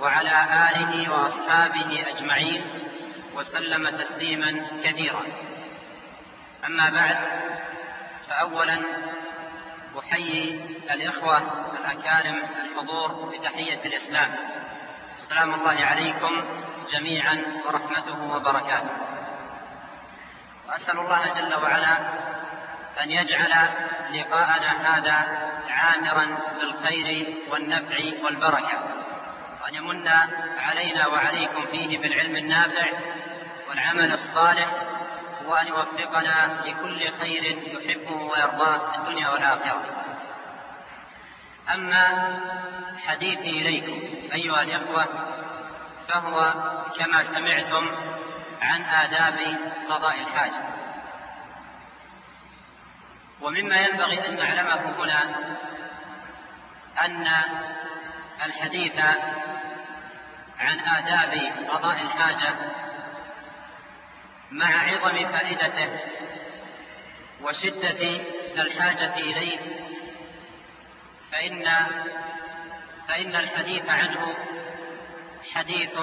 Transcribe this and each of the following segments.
وعلى آله وأصحابه أجمعين وسلم تسليما كثيرا. أما بعد فأولا أحيي الإخوة الأكارم الحضور بتحية الإسلام. سلام الله عليكم جميعا ورحمته وبركاته. وأسأل الله جل وعلا أن يجعل لقاءنا هذا عامرا بالخير والنفع والبركة. وأن يمن علينا وعليكم فيه بالعلم النافع والعمل الصالح وأن يوفقنا لكل خير يحبه ويرضاه في الدنيا والآخرة. أما حديثي إليكم أيها الإخوة فهو كما سمعتم عن آداب قضاء الحاجة ومما ينبغي أن نعلمه هنا أن الحديث عن آداب قضاء الحاجة مع عظم فائدته وشدة الحاجة إليه فإن فإن الحديث عنه حديث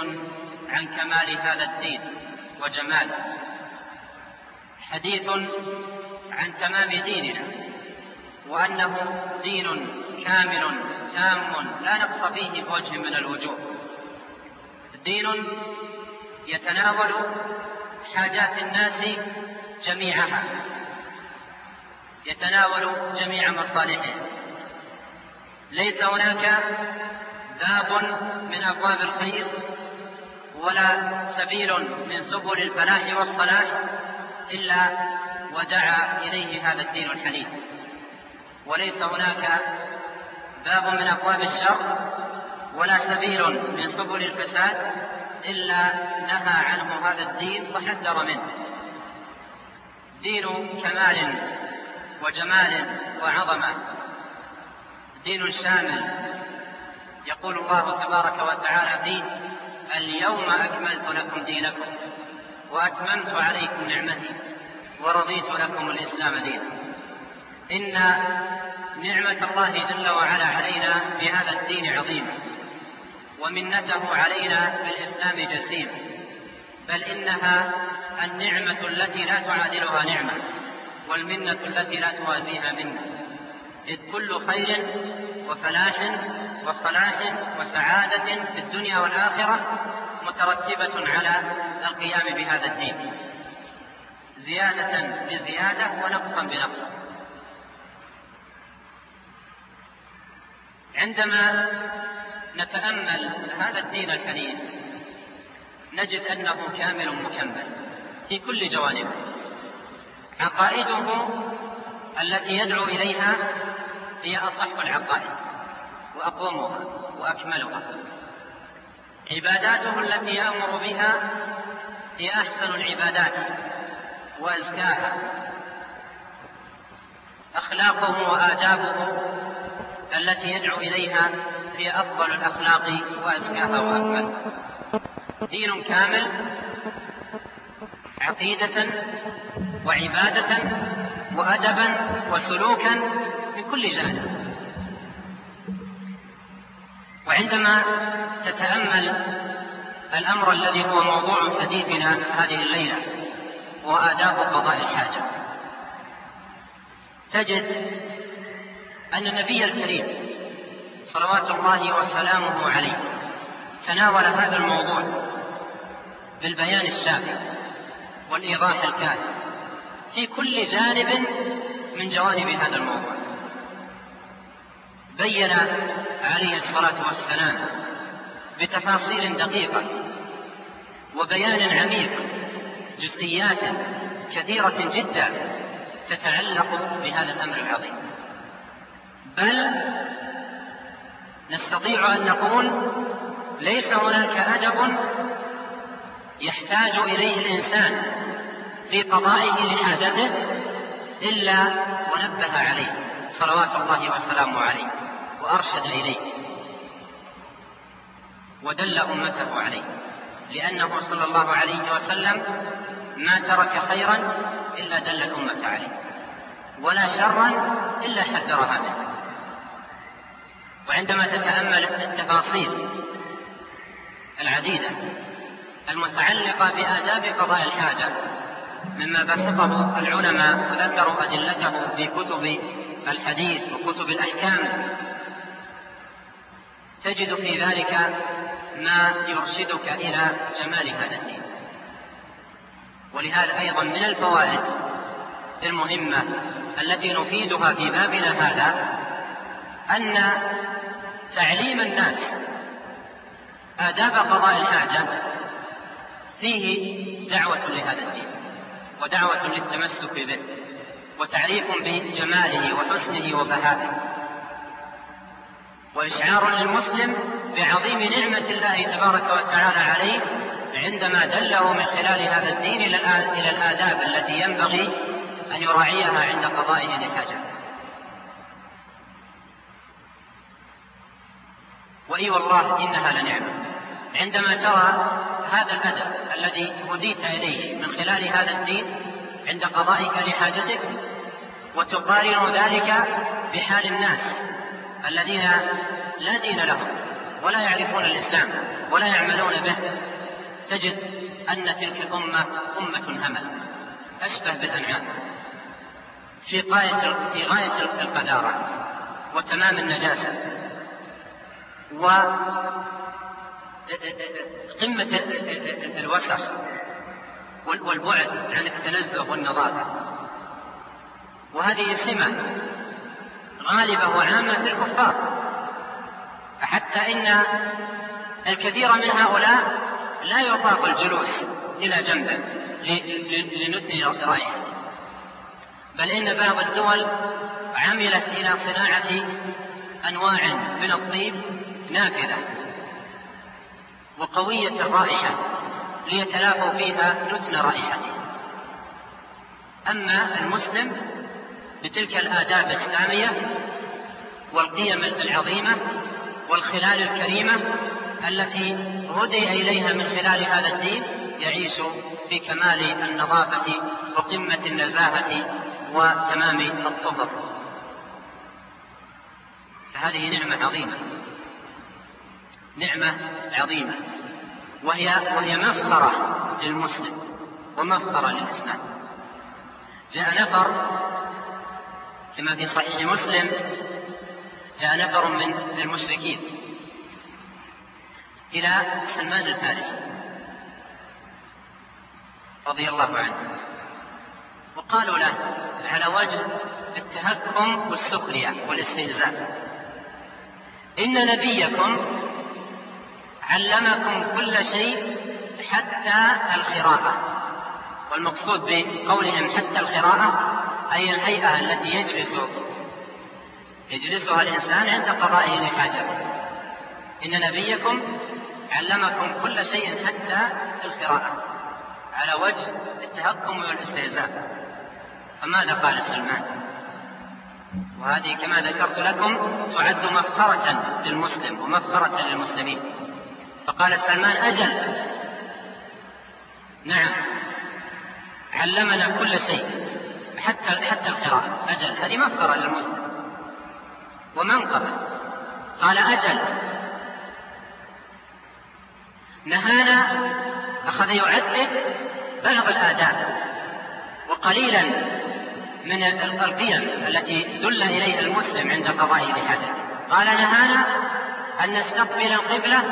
عن كمال هذا الدين وجماله. حديث عن تمام ديننا وأنه دين كامل تام لا نقص فيه بوجه من الوجوه. دين يتناول حاجات الناس جميعها يتناول جميع مصالحهم ليس هناك باب من أبواب الخير ولا سبيل من سبل الفلاح والصلاح إلا ودعا إليه هذا الدين الحنيف. وليس هناك باب من أبواب الشر ولا سبيل من سبل الفساد إلا نهى عنه هذا الدين وحذر منه. دين كمال وجمال وعظمه دين شامل. يقول الله تبارك وتعالى فيه اليوم أكملت لكم دينكم وأتممت عليكم نعمتي ورضيت لكم الإسلام دينا. إن نعمة الله جل وعلا علينا بهذا الدين عظيمه ومنته علينا بالاسلام جسيمه بل إنها النعمة التي لا تعادلها نعمة والمنة التي لا توازيها منة. إذ كل خير وفلاح وصلاح وسعادة في الدنيا والآخرة مترتبة على القيام بهذا الدين. زيادة بزيادة ونقصا بنقص. عندما نتأمل هذا الدين الحنيف نجد أنه كامل مكمل في كل جوانبه. عقائده التي يدعو إليها هي أصح العقائد وأقومها وأكملها. عباداته التي يأمر بها هي أحسن العبادات وأزكاها. أخلاقه وآدابه التي يدعو إليها هي أفضل الأخلاق وأزكاها وأكملها دين كامل عقيدة وعبادة وأدبا وسلوكا من كل جانب. وعندما تتأمل الأمر الذي هو موضوع حديثنا هذه الليلة وآداب قضاء الحاجة تجد أن النبي الكريم صلوات الله وسلامه عليه. تناول هذا الموضوع بالبيان الشافي والإيضاح الكافي في كل جانب من جوانب هذا الموضوع. بين عليه الصلاة والسلام بتفاصيل دقيقة وبيان عميق جزئيات كثيرة جدا تتعلق بهذا الأمر العظيم. بل نستطيع أن نقول ليس هناك أدب يحتاج إليه الإنسان في قضائه لحاجته إلا ونبه عليه صلوات الله وسلامه عليه وأرشد إليه ودل أمته عليه لأنه صلى الله عليه وسلم ما ترك خيرا إلا دل الأمة عليه ولا شرا إلا حذرها منه وعندما تتأمل التفاصيل العديدة المتعلقة بآداب قضاء الحاجة مما بسطه العلماء وذكروا أدلته في كتب الحديث وكتب الأحكام تجد في ذلك ما يرشدك إلى جمال هذا الدين. ولهذا أيضا من الفوائد المهمة التي نفيدها في بابنا هذا أن تعليم الناس آداب قضاء الحاجة فيه دعوة لهذا الدين ودعوة للتمسك به وتعريف بجماله وحسنه وبهائه. وإشعار للمسلم بعظيم نعمة الله تبارك وتعالى عليه عندما دله من خلال هذا الدين إلى الآداب التي ينبغي أن يراعيها عند قضائه لحاجته وإي والله إنها لنعمة عندما ترى هذا الأدب الذي هديت إليه من خلال هذا الدين عند قضائك لحاجتك وتقارن ذلك بحال الناس الذين لا دين لهم ولا يعرفون الإسلام ولا يعملون به تجد أن تلك الأمة أمة همل. أشبه بالأنعام في غاية في غاية القذارة وتمام النجاسة. وقمة الوسخ والبعد عن التنزه والنظافة. وهذه سمة غالبة وعامة في الكفار حتى إن الكثير من هؤلاء لا يطاق الجلوس إلى جنبه لنثني رائحته بل إن بعض الدول عملت إلى صناعة أنواع من الطيب نافذة وقوية الرائحة ليتلافوا فيها نتن رائحته. أما المسلم بتلك الآداب السامية والقيم العظيمة والخلال الكريمة التي هدي إليها من خلال هذا الدين يعيش في كمال النظافة وقمة النزاهة وتمام الطهر. فهذه نعمة عظيمة. نعمة عظيمة. وهي وهي مفخرة للمسلم ومفخرة للإسلام. جاء نفر كما في صحيح مسلم جاء نفر من المشركين إلى سلمان الفارسي رضي الله عنه. وقالوا له على وجه التهكم والسخرية والاستهزاء إن نبيكم علمكم كل شيء حتى القراءة. والمقصود بقولهم حتى القراءة أي الهيئة التي يجلس يجلسها الإنسان عند قضائه لحاجته إن نبيكم علمكم كل شيء حتى القراءة. على وجه التهكم والاستهزاء. فماذا قال سلمان؟ وهذه كما ذكرت لكم تعد مفخرة للمسلم ومفخرة للمسلمين. فقال سلمان أجل. نعم. علمنا كل شيء. حتى حتى القراءة. أجل. هذه مفخرة للمسلم. ومنقبة قال أجل. نهانا أخذ يعدد بلغ الآداب. وقليلا من القيم التي دل إليها المسلم عند قضائه لحاجته قال نهانا أن نستقبل القبلة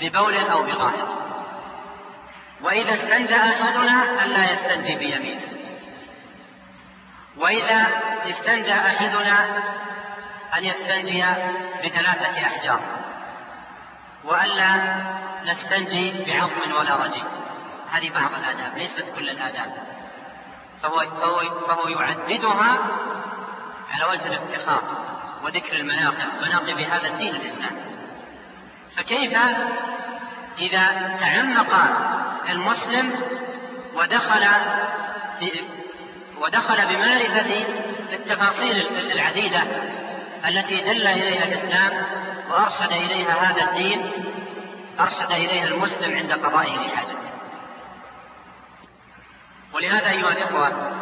ببول أو بغائط. وإذا استنجى أحدنا ألا يستنجي بيمينه. وإذا استنجى أحدنا أن يستنجي بثلاثة أحجار. وألا نستنجي بعظم ولا رجيم. هذه بعض الآداب ليست كل الآداب. فهو, فهو, فهو يعددها على وجه الافتخار وذكر المناقب. مناقب هذا الدين الإسلام. فكيف إذا تعمق المسلم ودخل ودخل بمعرفة التفاصيل العديدة التي دل إليها الإسلام وأرشد إليها هذا الدين أرشد إليها المسلم عند قضائه لحاجته. ولهذا أيها الإخوة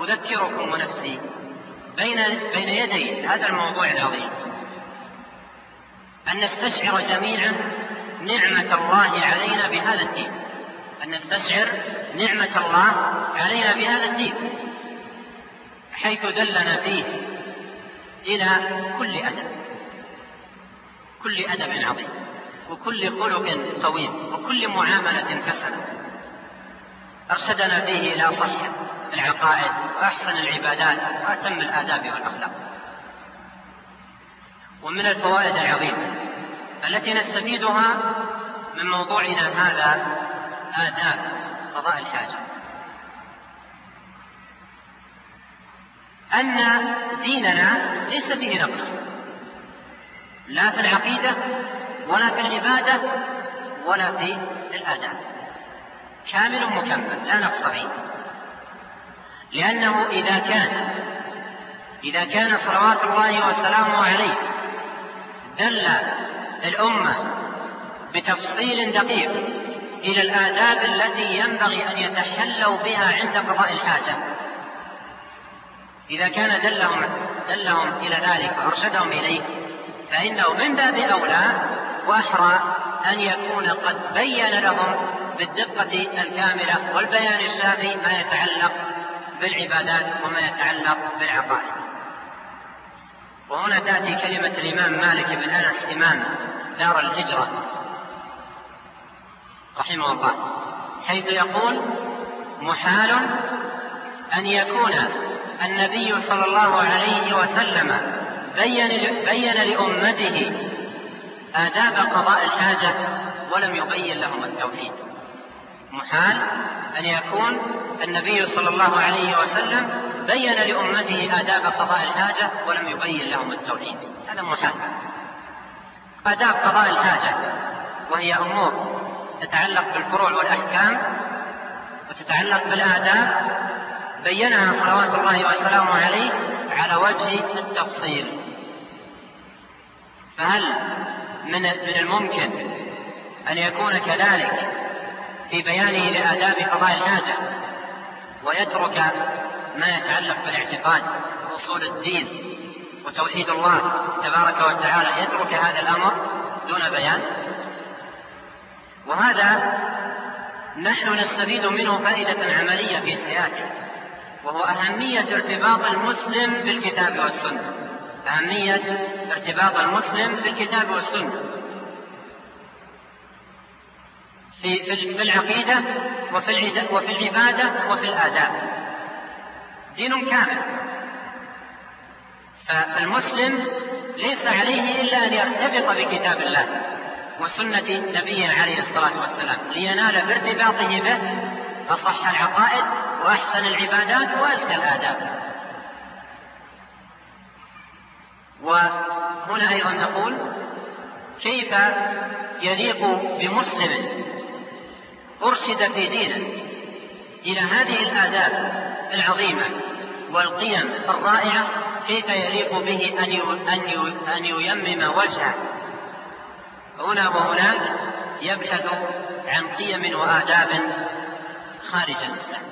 أذكركم ونفسي بين بين يدي هذا الموضوع العظيم. أن نستشعر جميعا نعمة الله علينا بهذا الدين. أن نستشعر نعمة الله علينا بهذا الدين. حيث دلنا فيه إلى كل أدب. كل أدب عظيم. وكل خلق قويم وكل معاملة حسنة أرشدنا فيه إلى صح العقائد وأحسن العبادات وأتم الآداب والأخلاق. ومن الفوائد العظيمة التي نستفيدها من موضوعنا هذا آداب قضاء الحاجة. أن ديننا ليس فيه نقص. لا في العقيدة ولا في العبادة ولا في الآداب كامل مكمل لا نقص فيه. لأنه إذا كان إذا كان صلوات الله وسلامه عليه دل الأمة بتفصيل دقيق إلى الآداب التي ينبغي أن يتحلوا بها عند قضاء الحاجة. إذا كان دلهم دلهم إلى ذلك وأرشدهم إليه فإنه من باب أولى وأحرى أن يكون قد بين لهم بالدقة الكاملة والبيان الشافي ما يتعلق بالعبادات وما يتعلق بالعقائد. وهنا تأتي كلمة الإمام مالك بن أنس إمام دار الهجرة. رحمه الله. حيث يقول محال أن يكون النبي صلى الله عليه وسلم بين بين لأمته آداب قضاء الحاجة ولم يبين لهم التوحيد. محال أن يكون النبي صلى الله عليه وسلم بين لأمته آداب قضاء الحاجة ولم يبين لهم التوحيد. هذا محال. آداب قضاء الحاجة وهي أمور تتعلق بالفروع والأحكام وتتعلق بالآداب بينها صلوات الله وسلامه عليه على وجه التفصيل. فهل من من الممكن أن يكون كذلك في بيانه لآداب قضاء الحاجة ويترك ما يتعلق بالاعتقاد وأصول الدين وتوحيد الله تبارك وتعالى يترك هذا الأمر دون بيان. وهذا نحن نستفيد منه فائدة عملية في حياته وهو أهمية ارتباط المسلم بالكتاب والسنة. أهمية ارتباط المسلم بالكتاب والسنة. في في العقيدة وفي وفي العبادة وفي الآداب. دين كامل. فالمسلم ليس عليه إلا أن يرتبط بكتاب الله وسنة نبيه عليه الصلاة والسلام لينال بارتباطه به أصح العقائد وأحسن العبادات وأزكى الآداب. وهنا أيضا نقول كيف يليق بمسلم أرشد في دينه إلى هذه الآداب العظيمة والقيم الرائعة كيف يليق به أن أن ييمم وجهه. هنا وهناك يبحث عن قيم وآداب خارج الإسلام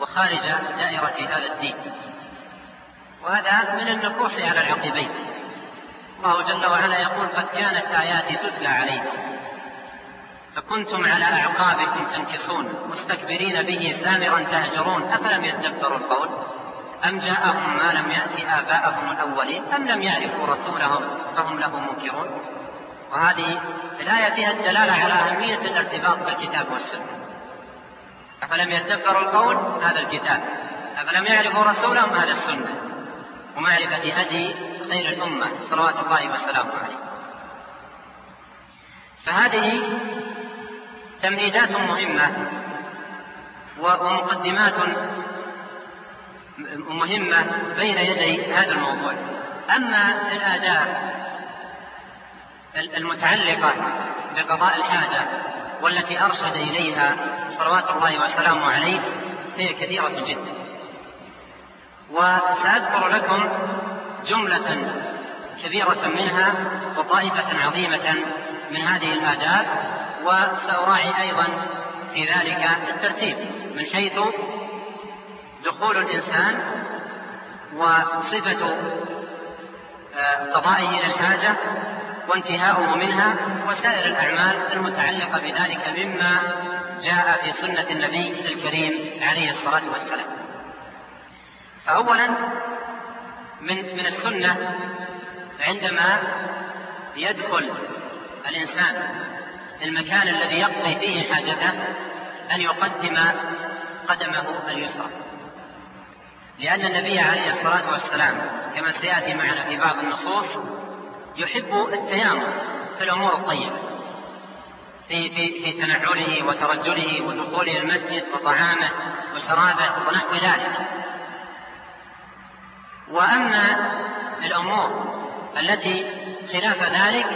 وخارج دائرة هذا الدين. وهذا من النكوص على العقبين الله جل وعلا يقول قد كانت آياتي تتلى عليكم. فكنتم على أعقابكم تنكصون مستكبرين به سامرا تهجرون أفلم يدبروا القول؟ أم جاءهم ما لم يأت آباءهم الأولين؟ أم لم يعرفوا رسولهم فهم له منكرون؟ وهذه الآية فيها الدلالة على أهمية الارتباط بالكتاب والسنة. أفلم يدبروا القول؟ هذا الكتاب. أفلم يعرفوا رسولهم؟ هذا السنة. ومعرفة هدي خير الأمة صلوات الله وسلامه عليه. فهذه تمهيدات مهمة ومقدمات مهمة بين يدي هذا الموضوع. أما الآداب المتعلقة بقضاء الحاجة والتي أرشد إليها صلوات الله وسلامه عليه هي كثيرة جدا. وسأذكر لكم جملة كبيرة منها وطائفة عظيمة من هذه الآداب وسأراعي أيضا في ذلك الترتيب من حيث دخول الإنسان وصفة آه، قضائه للحاجة وانتهاؤه منها وسائر الأعمال المتعلقة بذلك مما جاء في سنة النبي الكريم عليه الصلاة والسلام. فأولا من من السنة عندما يدخل الإنسان المكان الذي يقضي فيه حاجته أن يقدم قدمه اليسرى لأن النبي عليه الصلاة والسلام كما سيأتي معنا في بعض النصوص يحب التيامن في الأمور الطيبة في في في تنعله وترجله ودخوله المسجد وطعامه وشرابه ونحو ذلك. وأما الأمور التي خلاف ذلك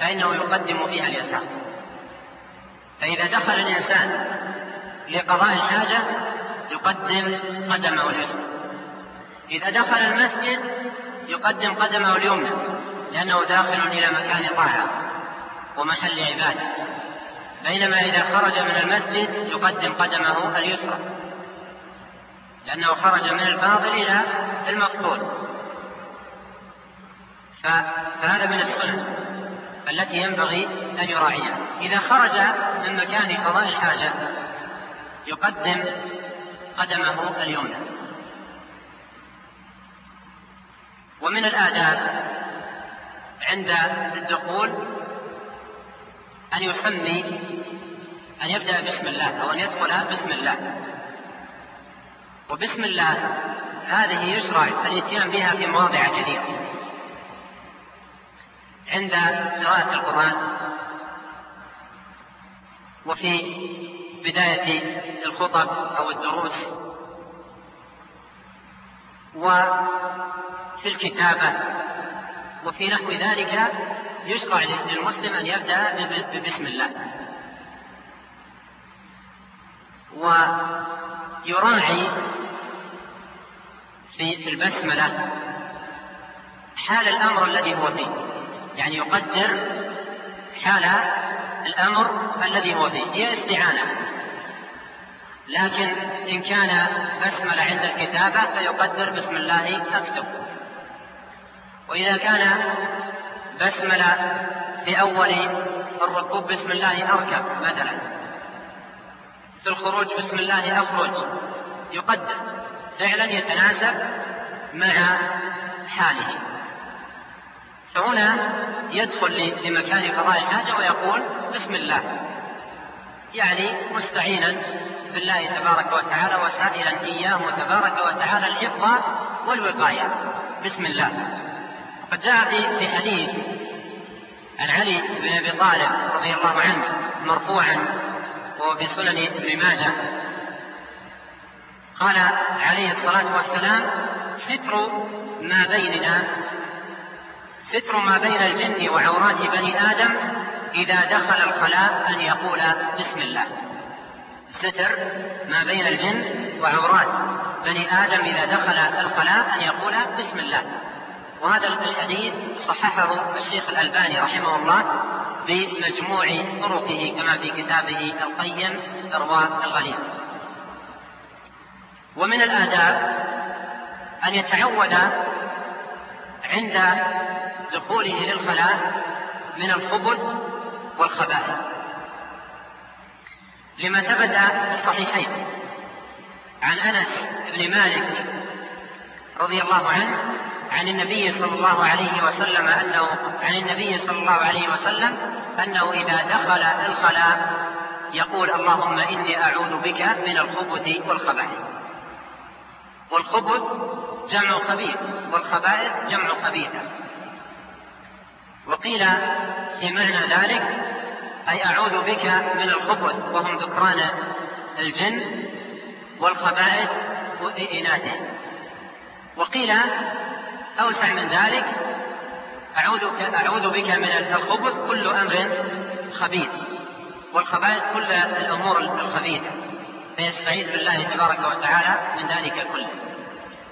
فإنه يقدم فيها اليسار. فإذا دخل الإنسان لقضاء الحاجة يقدم قدمه اليسرى. إذا دخل المسجد يقدم قدمه اليمنى لأنه داخل إلى مكان طاعة ومحل عبادة. بينما إذا خرج من المسجد يقدم قدمه اليسرى لأنه خرج من الفاضل إلى المفضول فهذا من السنن التي ينبغي أن يراعيها. إذا خرج من مكان قضاء الحاجة يقدم قدمه اليمنى. ومن الآداب عند الدخول أن يسمي أن يبدأ بسم الله أو أن يدخل بسم الله. وبسم الله هذه يشرع الاتيان بها في مواضع كثيرة. عند قراءة القرآن وفي بداية الخطب أو الدروس وفي الكتابة وفي نحو ذلك يشرع للمسلم أن يبدأ ببسم الله ويراعي في البسملة حال الأمر الذي هو فيه. يعني يقدر حال الأمر الذي هو فيه. هي استعانة. لكن إن كان بسملة عند الكتابة فيقدر بسم الله أكتب وإذا كان بسملة في أول الركوب بسم الله أركب مثلا. في الخروج بسم الله أخرج يقدر. فعلا يتناسب مع حاله. فهنا يدخل لمكان قضاء الحاجة ويقول بسم الله. يعني مستعينا بالله تبارك وتعالى وسائلا إياه تبارك وتعالى الحفظ والوقاية. بسم الله. وقد جاء في حديث عن علي بن أبي طالب رضي الله عنه مرفوعا وهو في سنن ابن ماجه. قال عليه الصلاة والسلام ستر ما بيننا ستر ما بين الجن وعورات بني آدم إذا دخل الخلاء أن يقول بسم الله. ستر ما بين الجن وعورات بني آدم إذا دخل الخلاء أن يقول بسم الله. وهذا الحديث صححه الشيخ الألباني رحمه الله بمجموع طرقه كما في كتابه القيم إرواء الغليل ومن الآداب أن يتعود عند دخوله للخلاء من الخبث والخبائث. لما ثبت في الصحيحين عن أنس بن مالك رضي الله عنه عن النبي صلى الله عليه وسلم أنه عن النبي صلى الله عليه وسلم أنه إذا دخل الخلاء يقول اللهم إني أعوذ بك من الخبث والخبائث. والخبث جمع خبيث والخبائث جمع خبيثه وقيل في معنى ذلك أي أعوذ بك من الخبث وهم ذكران الجن والخبائث وإناثه وقيل أوسع من ذلك أعوذ أعوذ بك من الخبث كل أمر خبيث والخبائث كل الأمور الخبيثة. فيستعيذ بالله تبارك وتعالى من ذلك كله.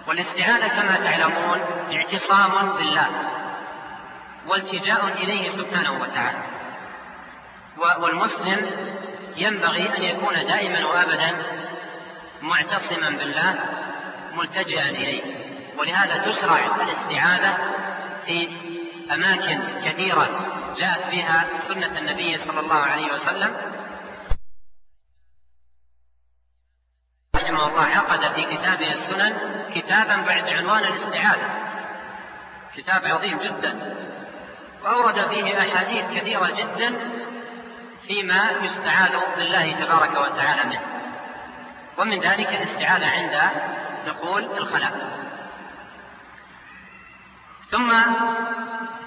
والاستعاذة كما تعلمون اعتصام بالله. والتجاء إليه سبحانه وتعالى. والمسلم ينبغي أن يكون دائما وأبدا معتصما بالله ملتجئا إليه. ولهذا تشرع الاستعاذة في أماكن كثيرة جاءت بها سنة النبي صلى الله عليه وسلم. رحمه الله عقد في كتابه السنن كتابا بعد عنوان الاستعاذة. كتاب عظيم جدا. وأورد فيه أحاديث كثيرة جدا فيما يستعاذ بالله تبارك وتعالى منه. ومن ذلك الاستعاذة عند دخول الخلاء ثم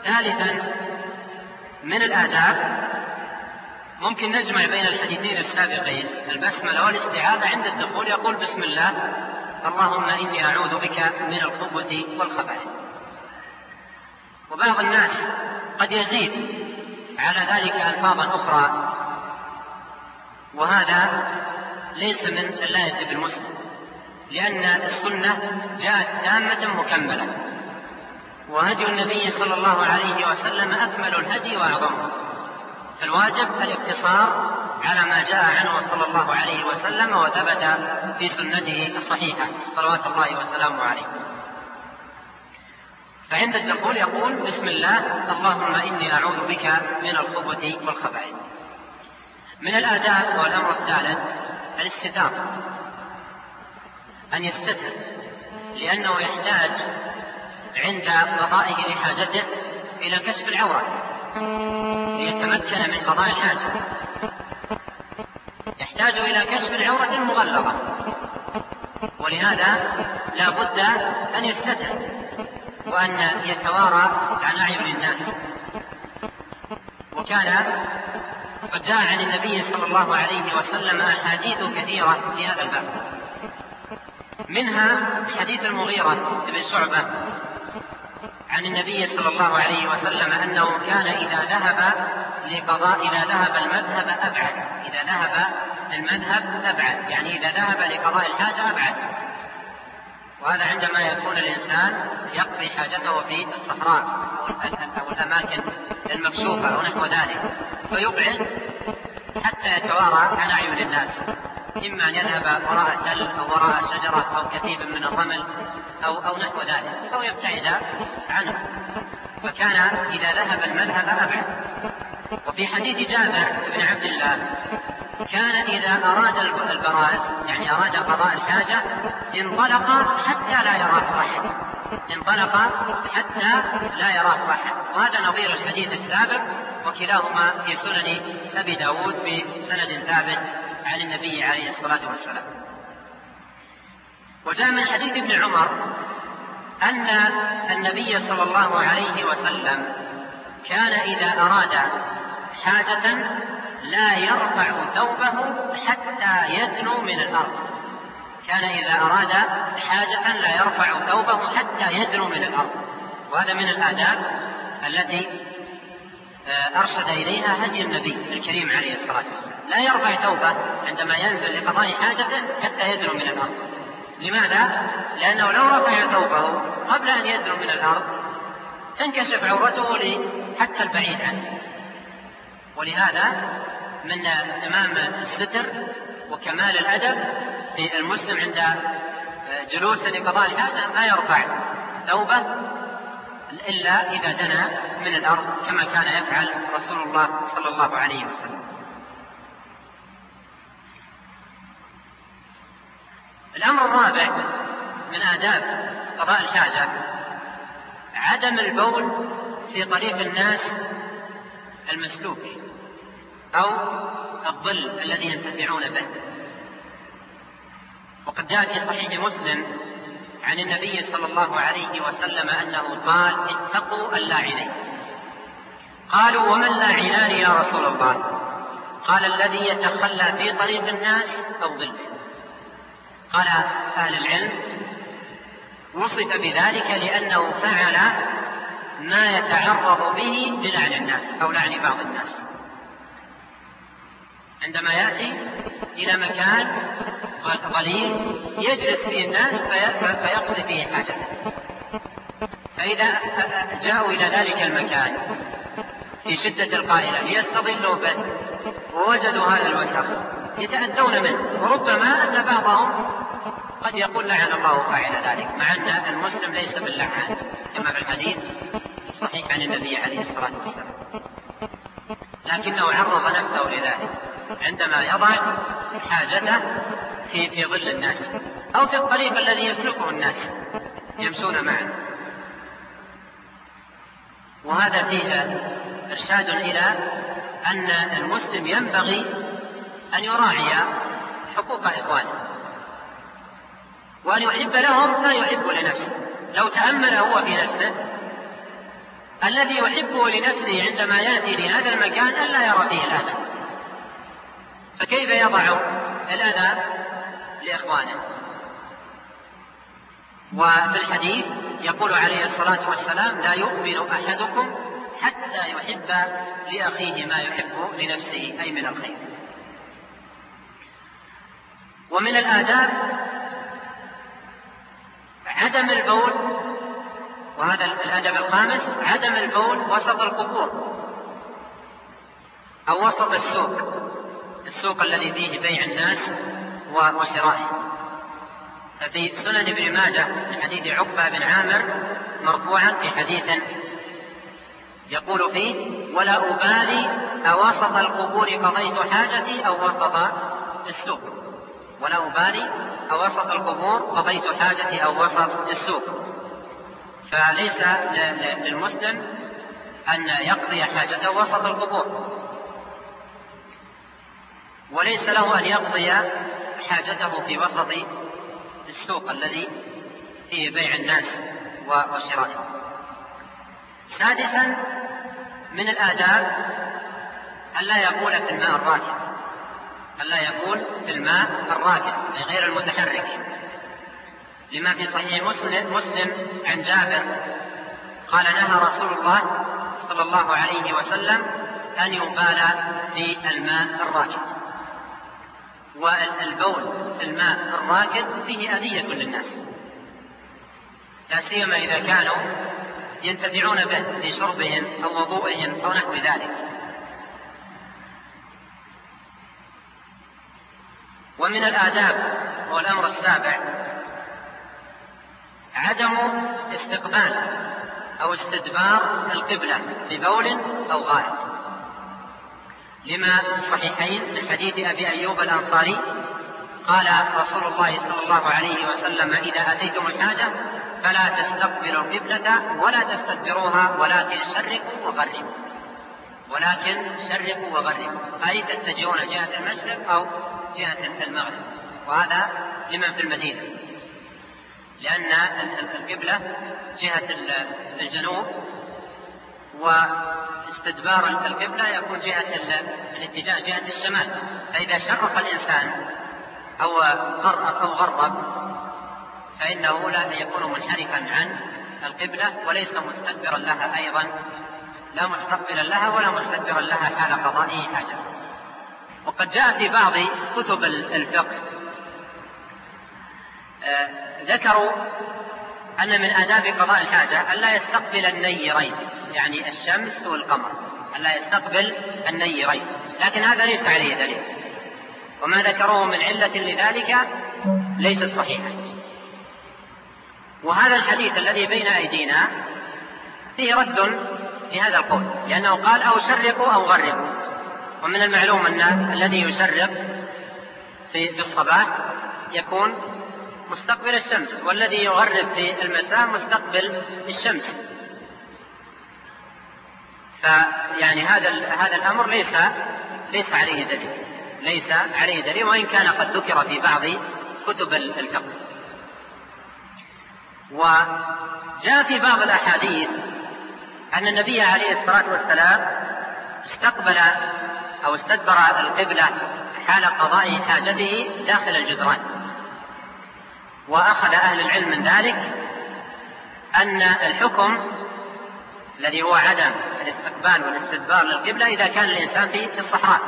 ثالثا من الآداب ممكن نجمع بين الحديثين السابقين. البسملة والاستعاذة عند الدخول يقول بسم الله اللهم إني أعوذ بك من الخبث والخبائث. وبعض الناس قد يزيد. على ذلك ألفاظا أخرى. وهذا ليس من اللاية بالمسلم. لأن السنة جاءت تامة مكملة. وهدي النبي صلى الله عليه وسلم أكمل الهدي وأعظمه فالواجب الاقتصار على ما جاء عنه صلى الله عليه وسلم وثبت في سنته الصحيحة. صلوات الله وسلامه عليه. فعند الدخول يقول بسم الله اللهم إني أعوذ بك من الخبث والخبائث. من الآداب والأمر الثالث الاستتار أن يستتر لأنه يحتاج عند قضائه لحاجته إلى كشف العورة. ليتمكن من قضاء الحاجة. يحتاج إلى كشف العورة المغلظة. ولهذا لا بد أن يستتر وأن يتوارى عن أعين الناس. وكان قد جاء عن النبي صلى الله عليه وسلم أحاديث كثيرة في هذا الباب. منها حديث المغيرة بن شعبة عن النبي صلى الله عليه وسلم أنه كان إذا ذهب لقضاء إذا ذهب المذهب أبعد. إذا ذهب المذهب أبعد. يعني إذا ذهب لقضاء الحاجة أبعد. وهذا عندما يكون الإنسان يقضي حاجته في الصحراء أو الأماكن المكشوفة أو نحو ذلك فيبعد حتى يتوارى عن أعين الناس. إما أن يذهب وراء تل أو وراء شجرة أو كثيب من الرمل أو أو نحو ذلك أو يبتعد عنه. فكان إذا ذهب المذهب أبعد. وفي حديث جابر بن عبد الله كان إذا أراد البراز يعني أراد قضاء الحاجة انطلق حتى لا يراه أحد. انطلق حتى لا يراه أحد. وهذا نظير الحديث السابق وكلاهما في سنن أبي داود بسند ثابت عن النبي عليه الصلاة والسلام. وجاء من حديث ابن عمر أن النبي صلى الله عليه وسلم كان إذا أراد حاجة لا يرفع ثوبه حتى يدنو من الأرض. كان إذا أراد حاجة لا يرفع ثوبه حتى يدنو من الأرض. وهذا من الآداب التي آه، أرشد إليها هدي النبي الكريم عليه الصلاة والسلام. لا يرفع ثوبه عندما ينزل لقضاء حاجته حتى يدنو من الأرض. لماذا؟ لأنه لو رفع ثوبه قبل أن يدنو من الأرض تنكشف عورته حتى البعيد عنه. ولهذا من تمام الستر وكمال الأدب المسلم عند جلوسه لقضاء الحاجة ما يرفع ثوبه إلا إذا دنا من الأرض كما كان يفعل رسول الله صلى الله عليه وسلم. الأمر الرابع من آداب قضاء الحاجة عدم البول في طريق الناس المسلوك. أو الظل الذي ينتفعون به. وقد جاء في صحيح مسلم عن النبي صلى الله عليه وسلم أنه قال اتقوا اللاعنين قالوا وما اللاعنان يا رسول الله؟ قال الذي يتخلى في طريق الناس أو ظله قال أهل العلم وصف بذلك لأنه فعل ما يتعرض به للعن الناس أو لعن بعض الناس. عندما يأتي إلى مكان ظليل يجلس فيه الناس فيقضي فيه حاجته فإذا جاءوا إلى ذلك المكان في شدة القائلة ليستظلوا به. ووجدوا هذا الوسخ يتأذون منه. وربما أن بعضهم قد يقول لعن الله فاعل ذلك مع أن المسلم ليس باللعان كما في الحديث الصحيح عن النبي عليه الصلاة والسلام. لكنه عرض نفسه لذلك. عندما يضع حاجته في في ظل الناس أو في الطريق الذي يسلكه الناس يمشون معه. وهذا فيه إرشاد إلى أن المسلم ينبغي أن يراعي حقوق إخوانه وأن يحب لهم ما يحب لنفسه. لو تأمل هو في نفسه الذي يحبه لنفسه عندما يأتي لهذا المكان ألا يرى فيه الأذى فكيف يضع الأذى لإخوانه؟ وفي الحديث يقول عليه الصلاة والسلام لا يؤمن أحدكم حتى يحب لأخيه ما يحب لنفسه أي من الخير. ومن الآداب عدم البول وهذا الأدب الخامس عدم البول وسط القبور أو وسط السوق. السوق الذي فيه بيع الناس وشرائه. ففي سنن ابن ماجه من حديث عقبة بن عامر مرفوعا في حديث يقول فيه ولا أبالي أوسط القبور قضيت حاجتي أو وسط السوق. ولا أبالي أوسط القبور قضيت حاجتي أو وسط السوق. فليس للمسلم أن يقضي حاجته وسط القبور. وليس له أن يقضي حاجته في وسط السوق الذي فيه بيع الناس وشرائه. سادسا من الآداب ألا يقول في الماء الراكد ألا يقول في الماء الراكد أي غير المتحرك. لما في صحيح مسلم, مسلم عن جابر قال نهى رسول الله صلى الله عليه وسلم أن يبال في الماء الراكد والبول في الماء الراكد فيه أذية للناس لا سيما إذا كانوا ينتفعون به في شربهم أو وضوئهم أو نحو ذلك. ومن الآداب هو الأمر السابع عدم استقبال أو استدبار القبلة ببول أو غائط. لما في الصحيحين من حديث أبي أيوب الأنصاري قال رسول الله صلى الله عليه وسلم إذا أتيتم الحاجة فلا تستقبلوا القبلة ولا تستدبروها ولكن شرقوا وغربوا ولكن شرقوا وغربوا أي تتجهون جهة المشرق أو جهة المغرب. وهذا لمن في المدينة. لأن القبلة جهة الجنوب واستدبار القبلة يكون جهة الاتجاه جهة الشمال. فإذا شرق الإنسان أو غرب أو غرب فإنه لا يكون منحرفا عن القبلة وليس مستدبرا لها أيضا. لا مستقبلا لها ولا مستدبرا لها حال قضائه حاجة. وقد جاء في بعض كتب الفقه آه، ذكروا أن من آداب قضاء الحاجة ألا يستقبل النيرين يعني الشمس والقمر ألا يستقبل النيرين. لكن هذا ليس عليه دليل. وما ذكروه من علة لذلك ليست صحيحة. وهذا الحديث الذي بين أيدينا فيه رد في هذا القول لأنه قال أو شرقوا أو غرقوا. ومن المعلوم أن الذي يشرق في الصباح يكون مستقبل الشمس والذي يغرب في المساء مستقبل الشمس. فيعني هذا هذا الأمر ليس ليس عليه دليل. ليس عليه دليل وإن كان قد ذكر في بعض كتب الفقه. وجاء في بعض الأحاديث أن النبي عليه الصلاة والسلام استقبل أو استدبر القبلة حال قضاء حاجته داخل الجدران. وأخذ أهل العلم من ذلك أن الحكم الذي هو عدم الاستقبال والاستدبار للقبلة إذا كان الإنسان في الصحراء.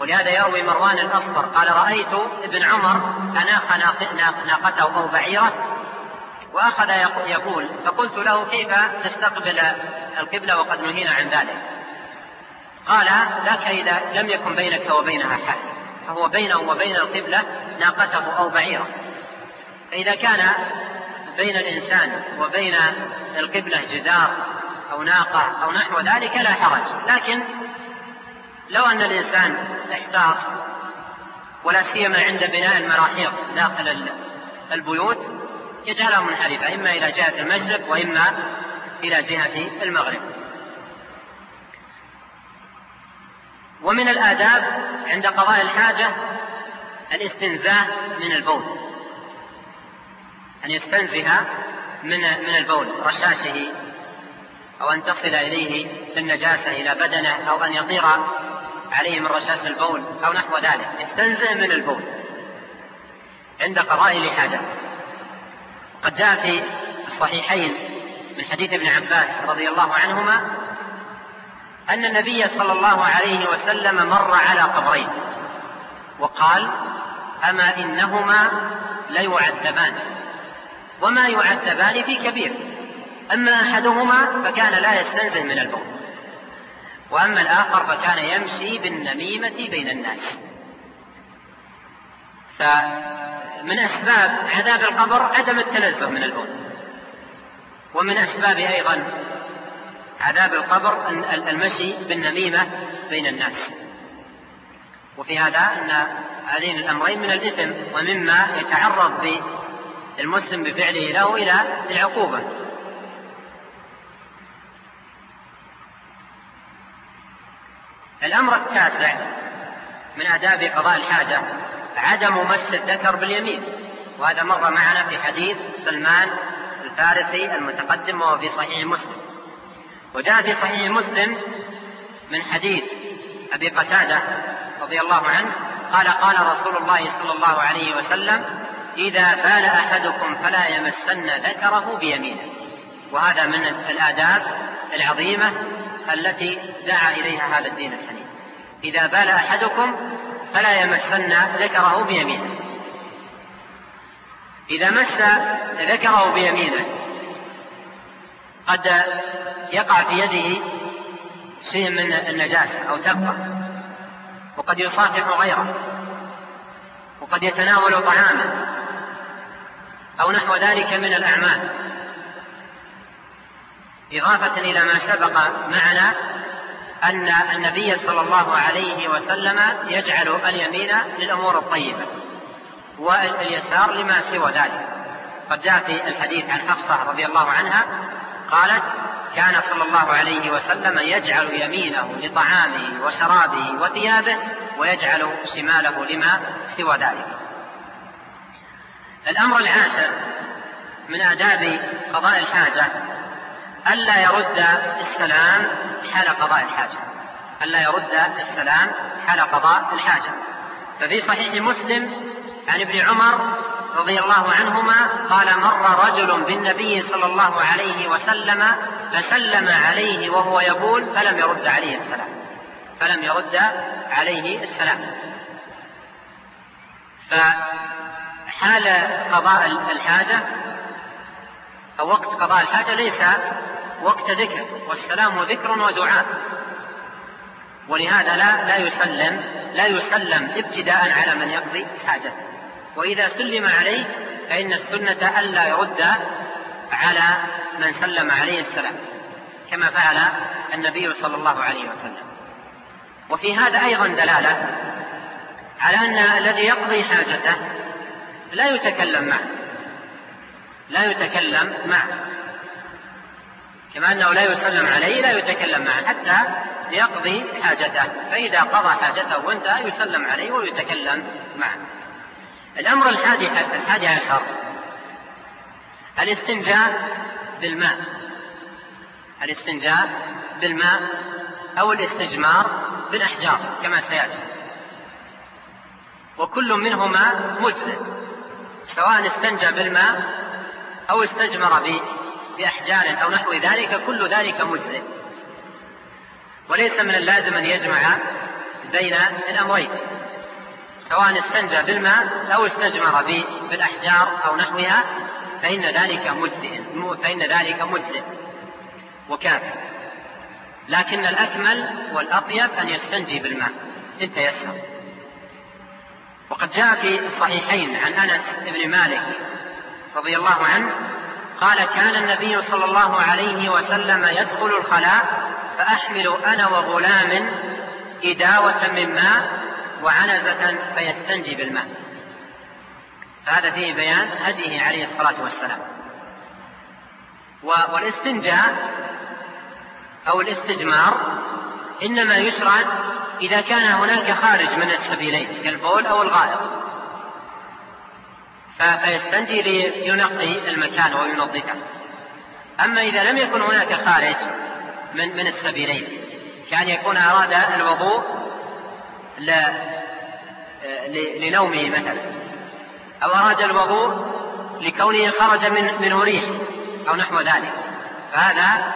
ولهذا يروي مروان الأصفر قال رأيت ابن عمر أناق ناقته أو بعيرة وأخذ يقول فقلت له كيف تستقبل القبلة وقد نهينا عن ذلك؟ قال ذاك إذا لم يكن بينك وبينها حال فهو بينه وبين القبلة ناقته أو بعيرة. فإذا كان بين الإنسان وبين القبلة جدار أو ناقة أو نحو ذلك لا حرج. لكن لو أن الإنسان احتاط ولا سيما عند بناء المراحيض داخل البيوت يجعلها منحرفة إما إلى جهة المشرق وإما إلى جهة المغرب. ومن الآداب عند قضاء الحاجة الاستنزاه من البول. أن يستنزه من من البول رشاشه أو أن تصل إليه النجاسة إلى بدنه أو أن يطير عليه من رشاش البول أو نحو ذلك. يستنزه من البول. عند قضاء لحاجة قد جاء في الصحيحين من حديث ابن عباس رضي الله عنهما أن النبي صلى الله عليه وسلم مر على قبرين وقال أما إنهما ليعذبان. وما يعذبان في كبير. أما أحدهما فكان لا يستنزه من البول. وأما الآخر فكان يمشي بالنميمة بين الناس. فمن أسباب عذاب القبر عدم التنزه من البول. ومن أسباب أيضا عذاب القبر المشي بالنميمة بين الناس. وفي هذا أن هذين الأمرين من الإثم ومما يتعرض المسلم بفعله له إلى العقوبة. الأمر التاسع من آداب قضاء الحاجة عدم مس الذكر باليمين وهذا مر معنا في حديث سلمان الفارسي المتقدم وهو في صحيح مسلم. وجاء في صحيح مسلم من حديث أبي قتادة رضي الله عنه قال قال رسول الله صلى الله عليه وسلم إذا بال أحدكم فلا يمسن ذكره بيمينه. وهذا من الآداب العظيمة التي دعا إليها هذا الدين الحنيف. إذا بال أحدكم فلا يمسن ذكره بيمينه. إذا مس ذكره بيمينه قد يقع في يده شيء من النجاسة أو تبقى وقد يصافح غيره. وقد يتناول طعاما أو نحو ذلك من الأعمال. إضافة إلى ما سبق معنا أن النبي صلى الله عليه وسلم يجعل اليمين للأمور الطيبة واليسار لما سوى ذلك. قد جاء في الحديث عن حفصة رضي الله عنها قالت كان صلى الله عليه وسلم يجعل يمينه لطعامه وشرابه وثيابه ويجعل شماله لما سوى ذلك. الأمر العاشر من آداب قضاء الحاجة ألا يرد السلام حال قضاء الحاجة. ألا يرد السلام حال قضاء الحاجة. ففي صحيح مسلم عن ابن عمر رضي الله عنهما قال مر رجل بالنبي صلى الله عليه وسلم فسلم عليه وهو يقول فلم يرد عليه السلام. فلم يرد عليه السلام. فحال قضاء الحاجة أو وقت قضاء الحاجة ليس وقت ذكر والسلام ذكر ودعاء. ولهذا لا لا يسلم لا يسلم ابتداء على من يقضي حاجته وإذا سلم عليه فإن السنة ألا يرد على من سلم عليه السلام كما فعل النبي صلى الله عليه وسلم. وفي هذا أيضا دلالة على أن الذي يقضي حاجته لا يتكلم معه. لا يتكلم معه. كما أنه لا يسلم عليه لا يتكلم معه حتى يقضي حاجته. فإذا قضى حاجته وانتهى يسلم عليه ويتكلم معه. الأمر الحادي الحادي عشر. الاستنجاء بالماء. الاستنجاء بالماء أو الاستجمار بالأحجار كما سيأتي. وكل منهما مجزئ. سواء استنجى بالماء أو استجمر بأحجار أو نحو ذلك كل ذلك مجزئ. وليس من اللازم أن يجمع بين الأمرين. سواء استنجى بالماء أو استجمر بالأحجار أو نحوها فإن ذلك مجزئ. فإن ذلك مجزئ. وكافٍ لكن الأكمل والأطيب أن يستنجي بالماء. إن تيسر وقد جاء في الصحيحين عن أنس بن مالك رضي الله عنه قال كان النبي صلى الله عليه وسلم يدخل الخلاء فأحمل أنا وغلام إداوة من ماء وعنزة فيستنجي بالماء. فهذا فيه بيان هديه عليه الصلاة والسلام. والاستنجاء أو الاستجمار إنما يشرع إذا كان هناك خارج من السبيلين كالبول أو الغائط. فيستنجي لينقي المكان وينظفه. أما إذا لم يكن هناك خارج من من السبيلين كأن يكون أراد الوضوء لنومه مثلا أو أراد الوضوء لكونه خرج من منه ريح أو نحو ذلك. فهذا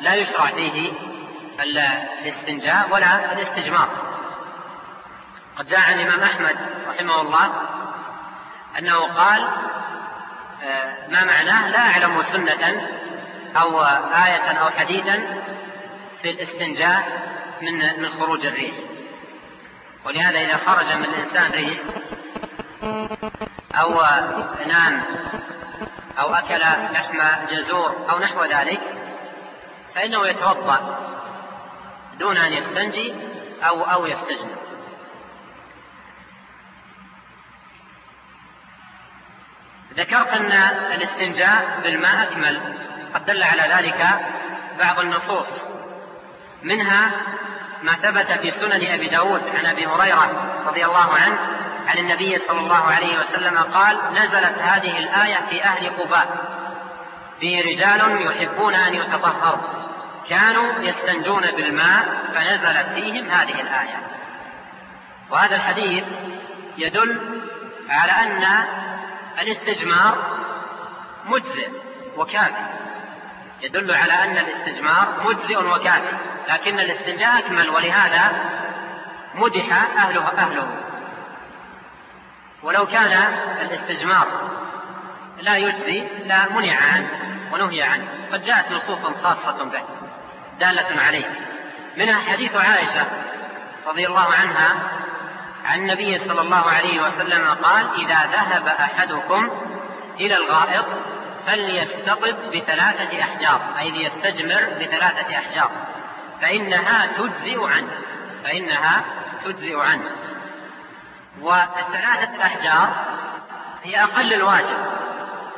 لا يشرع فيه الاستنجاء ولا الاستجمار. قد جاء عن الإمام أحمد رحمه الله أنه قال آه، ما معناه؟ لا أعلم سنة أو آية أو حديثا في الاستنجاء من من خروج الريح. ولهذا إذا خرج من الإنسان ريح أو نام أو أكل لحم جزور أو نحو ذلك فإنه يتوضأ. دون أن يستنجي أو أو يستجمع. ذكرت أن الاستنجاء بالماء أكمل. قد دل على ذلك بعض النصوص. منها ما ثبت في سنن أبي داود عن أبي هريرة رضي الله عنه عن النبي صلى الله عليه وسلم قال نزلت هذه الآية في أهل قباء. فيه رجال يحبون أن يتطهروا. كانوا يستنجون بالماء فنزلت فيهم هذه الآية. وهذا الحديث يدل على أن الاستجمار مجزئ وكافي. يدل على أن الاستجمار مجزئ وكافي لكن الاستنجاء أكمل ولهذا مدح أهله أهله. ولو كان الاستجمار لا يجزي لا منع عنه ونهي عنه. قد جاءت نصوص خاصة به. دالة عليه. منها حديث عائشة رضي الله عنها عن النبي صلى الله عليه وسلم قال إذا ذهب أحدكم إلى الغائط فليستطب بثلاثة أحجار أي ليستجمر بثلاثة أحجار فإنها تجزئ عنه فإنها تجزئ عنه. والثلاثة الأحجار هي أقل الواجب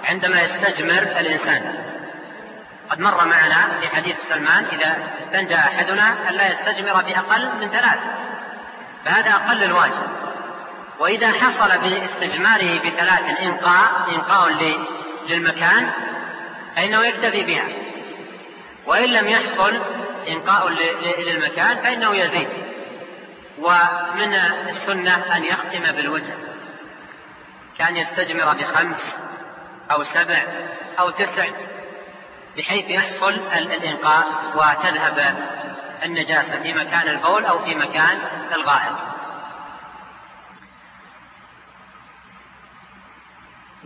عندما يستجمر الإنسان. قد مر معنا في حديث سلمان إذا استنجى أحدنا ألا يستجمر بأقل من ثلاث. فهذا أقل الواجب. وإذا حصل باستجماره بثلاث إنقاء إنقاء للمكان فإنه يكتفي بها. وإن لم يحصل إنقاء للمكان فإنه يزيد. ومن السنة أن يختم بالوتر كأن يستجمر بخمس أو سبع أو تسع. بحيث يحصل الإنقاء وتذهب النجاسة في مكان البول أو في مكان الغائط.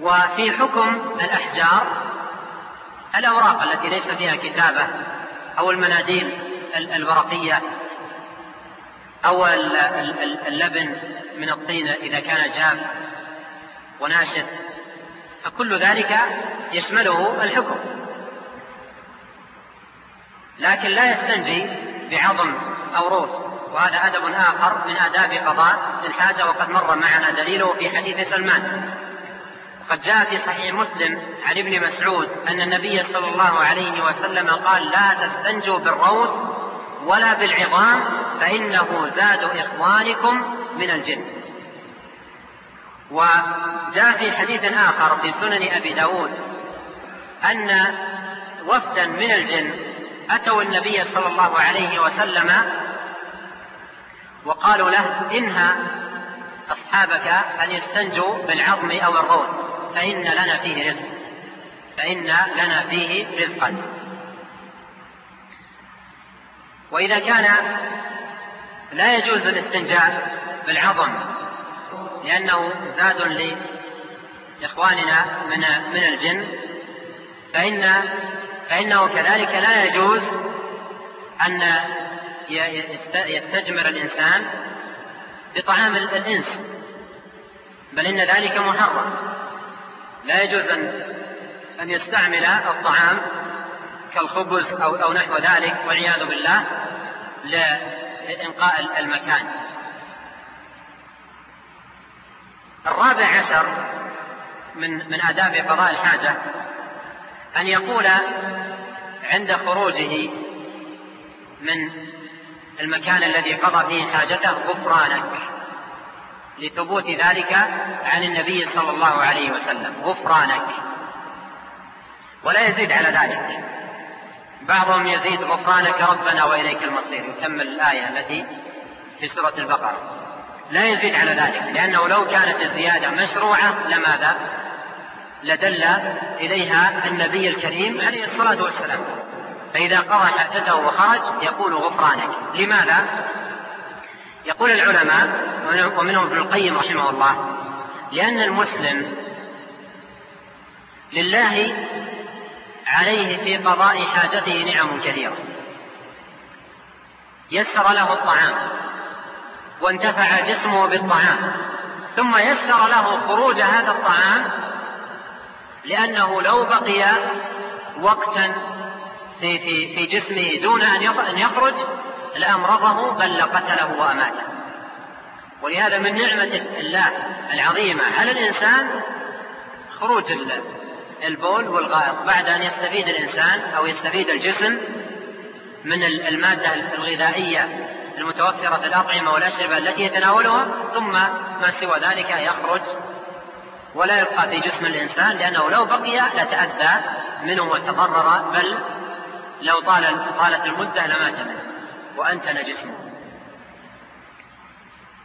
وفي حكم الأحجار الأوراق التي ليس فيها كتابة أو المناديل الورقية أو اللبن من الطين إذا كان جاف وناشف فكل ذلك يشمله الحكم. لكن لا يستنجي بعظم أو روث وهذا أدب آخر من آداب قضاء الحاجة وقد مر معنا دليله في حديث سلمان. قد جاء في صحيح مسلم عن ابن مسعود أن النبي صلى الله عليه وسلم قال لا تستنجوا بالروث ولا بالعظام فإنه زاد إخوانكم من الجن. وجاء في حديث آخر في سنن أبي داود أن وفدا من الجن أتوا النبي صلى الله عليه وسلم وقالوا له إنها أصحابك أن يستنجوا بالعظم أو الروث فإن لنا فيه رزق فإن لنا فيه رزقا. وإذا كان لا يجوز الاستنجاء بالعظم لأنه زاد لإخواننا من من الجن فإن فإنه كذلك لا يجوز أن يستجمر الإنسان بطعام الإنس بل إن ذلك محرم لا يجوز أن أن يستعمل الطعام كالخبز أو أو نحو ذلك والعياذ بالله لإنقاء المكان. الرابع عشر من من آداب قضاء الحاجة أن يقول عند خروجه من المكان الذي قضى فيه حاجته غفرانك لثبوت ذلك عن النبي صلى الله عليه وسلم. غفرانك ولا يزيد على ذلك. بعضهم يزيد غفرانك ربنا وإليك المصير. يكمل الآية التي في سورة البقرة. لا يزيد على ذلك لأنه لو كانت الزيادة مشروعة لماذا؟ لدل إليها النبي الكريم عليه الصلاة والسلام. فإذا قضى حاجته وخرج يقول غفرانك. لماذا؟ يقول العلماء ومنهم ابن القيم رحمه الله لأن المسلم لله عليه في قضاء حاجته نعم كثيرة. يسر له الطعام وانتفع جسمه بالطعام ثم يسر له خروج هذا الطعام لأنه لو بقي وقتا في في في جسمه دون أن يخرج لأمرضه بل لقتله وأماته. ولهذا من نعمة الله العظيمة على الإنسان خروج البول والغائط بعد أن يستفيد الإنسان أو يستفيد الجسم من المادة الغذائية المتوفرة في الأطعمة والأشربة التي يتناولها ثم ما سوى ذلك يخرج ولا يبقى في جسم الإنسان لأنه لو بقي لتأذى منه وتضرر بل لو طال طالت المدة لمات منه وأنتن جسمه.